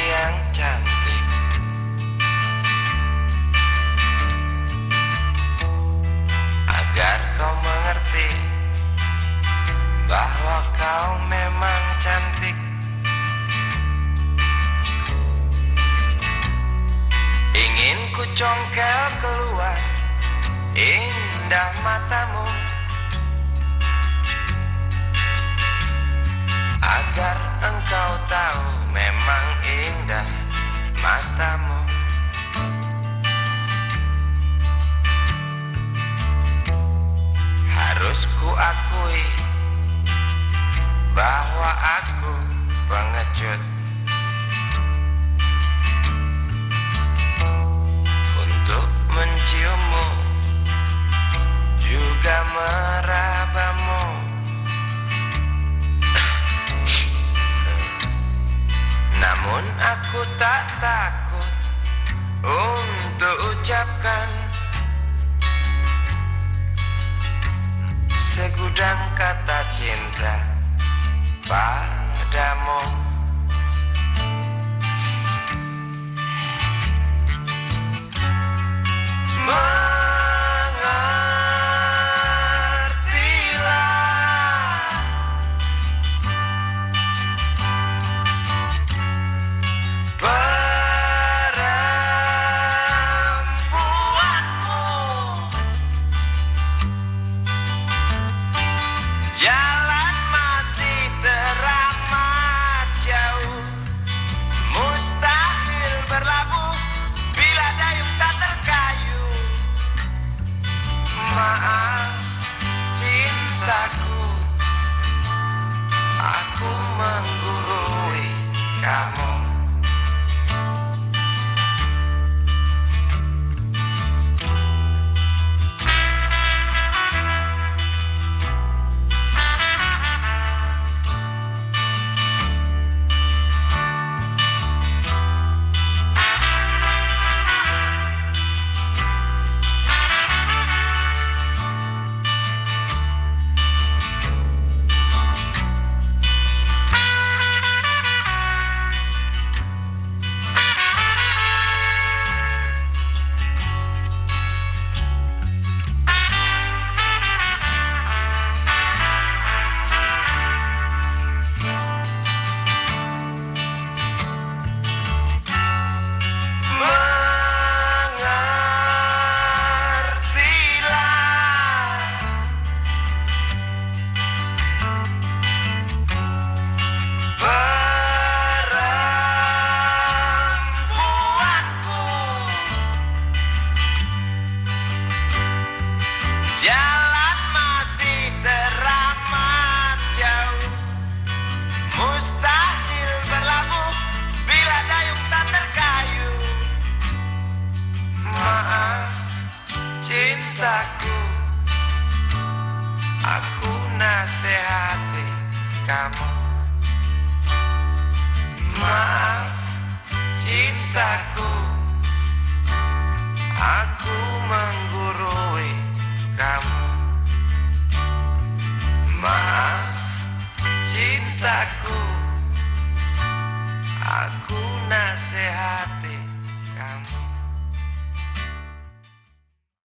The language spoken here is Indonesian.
yang cantik. Agar kau mengerti Bahwa kau memang cantik. Ingin ku congkel keluar Indah matamu. Matamu. Harus ku akui bahwa aku pengecut tak takut untuk ucapkan. Segudang kata cinta Maaf cintaku. Aku menggurui kamu Maaf cintaku. Aku menggurui kamu. Maaf cintaku. Aku